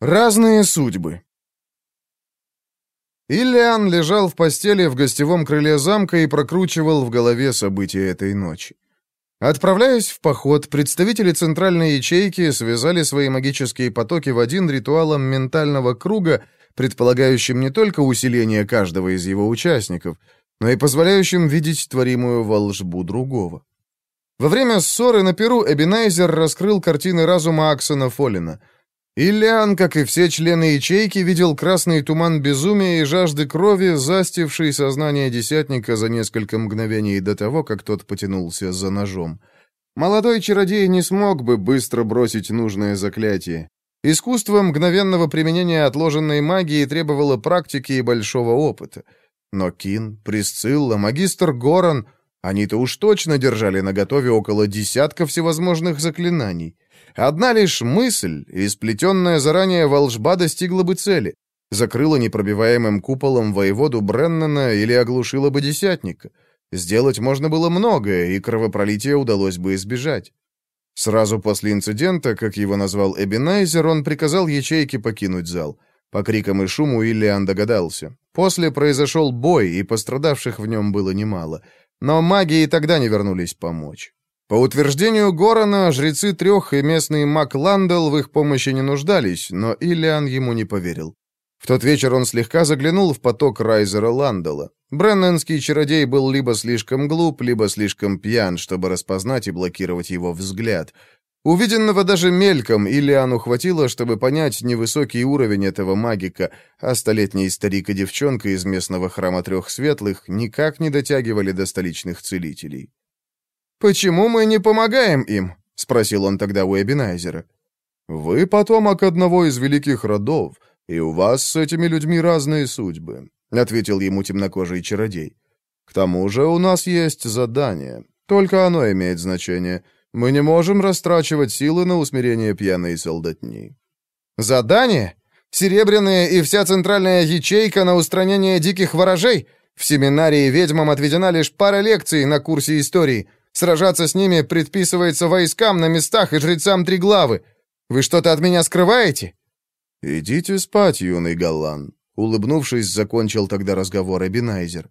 Разные судьбы. Иллиан лежал в постели в гостевом крыле замка и прокручивал в голове события этой ночи. Отправляясь в поход, представители центральной ячейки связали свои магические потоки в один ритуалом ментального круга, предполагающим не только усиление каждого из его участников, но и позволяющим видеть творимую волшбу другого. Во время ссоры на Перу Эбинайзер раскрыл картины разума Аксона Фолина — Иллиан, как и все члены ячейки, видел красный туман безумия и жажды крови, застивший сознание десятника за несколько мгновений до того, как тот потянулся за ножом. Молодой чародей не смог бы быстро бросить нужное заклятие. Искусство мгновенного применения отложенной магии требовало практики и большого опыта. Но Кин, Присцилла, магистр Горан, они-то уж точно держали наготове около десятка всевозможных заклинаний. Одна лишь мысль, и сплетенная заранее волжба достигла бы цели, закрыла непробиваемым куполом воеводу Бреннана или оглушила бы десятника. Сделать можно было многое, и кровопролития удалось бы избежать. Сразу после инцидента, как его назвал Эбинайзер, он приказал ячейке покинуть зал. По крикам и шуму Иллиан догадался. После произошел бой, и пострадавших в нем было немало. Но маги и тогда не вернулись помочь. По утверждению Горана, жрецы трех и местный маг Ландел в их помощи не нуждались, но Иллиан ему не поверил. В тот вечер он слегка заглянул в поток Райзера Ландела. Бренненский чародей был либо слишком глуп, либо слишком пьян, чтобы распознать и блокировать его взгляд. Увиденного даже мельком Иллиану хватило, чтобы понять невысокий уровень этого магика, а столетний старик и девчонка из местного храма трех светлых никак не дотягивали до столичных целителей. «Почему мы не помогаем им?» — спросил он тогда у Эбинайзера. «Вы потомок одного из великих родов, и у вас с этими людьми разные судьбы», — ответил ему темнокожий чародей. «К тому же у нас есть задание. Только оно имеет значение. Мы не можем растрачивать силы на усмирение пьяной солдатни». «Задание? Серебряная и вся центральная ячейка на устранение диких ворожей? В семинарии ведьмам отведена лишь пара лекций на курсе истории». Сражаться с ними предписывается войскам на местах и жрецам три главы. Вы что-то от меня скрываете?» «Идите спать, юный Галлан», — улыбнувшись, закончил тогда разговор Эбинайзер.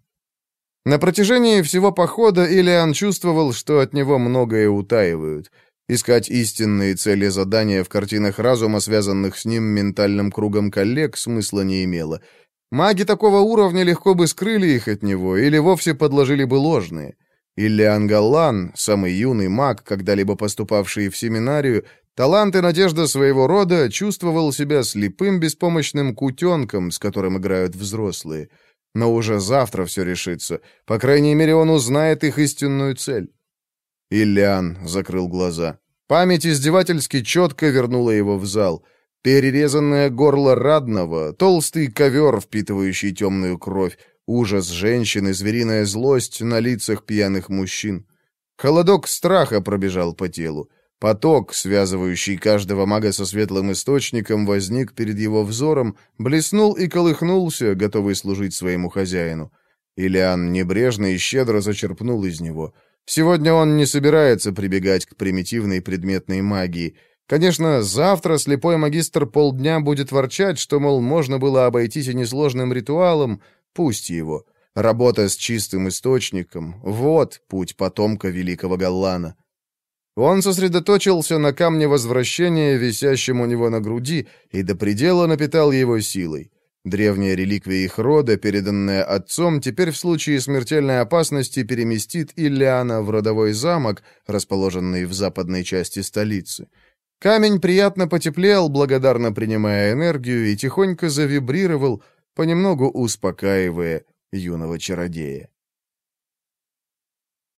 На протяжении всего похода Илиан чувствовал, что от него многое утаивают. Искать истинные цели задания в картинах разума, связанных с ним ментальным кругом коллег, смысла не имело. Маги такого уровня легко бы скрыли их от него или вовсе подложили бы ложные. Иллиан Галлан, самый юный маг, когда-либо поступавший в семинарию, талант и надежда своего рода, чувствовал себя слепым, беспомощным кутенком, с которым играют взрослые. Но уже завтра все решится. По крайней мере, он узнает их истинную цель. Иллиан закрыл глаза. Память издевательски четко вернула его в зал. Перерезанное горло радного, толстый ковер, впитывающий темную кровь, Ужас женщины, звериная злость на лицах пьяных мужчин. Холодок страха пробежал по телу. Поток, связывающий каждого мага со светлым источником, возник перед его взором, блеснул и колыхнулся, готовый служить своему хозяину. Илиан небрежно и щедро зачерпнул из него. Сегодня он не собирается прибегать к примитивной предметной магии. Конечно, завтра слепой магистр полдня будет ворчать, что, мол, можно было обойтись и несложным ритуалом, Пусть его. Работа с чистым источником — вот путь потомка великого Галлана. Он сосредоточился на камне возвращения, висящем у него на груди, и до предела напитал его силой. Древняя реликвия их рода, переданная отцом, теперь в случае смертельной опасности переместит Иллиана в родовой замок, расположенный в западной части столицы. Камень приятно потеплел, благодарно принимая энергию, и тихонько завибрировал — понемногу успокаивая юного чародея.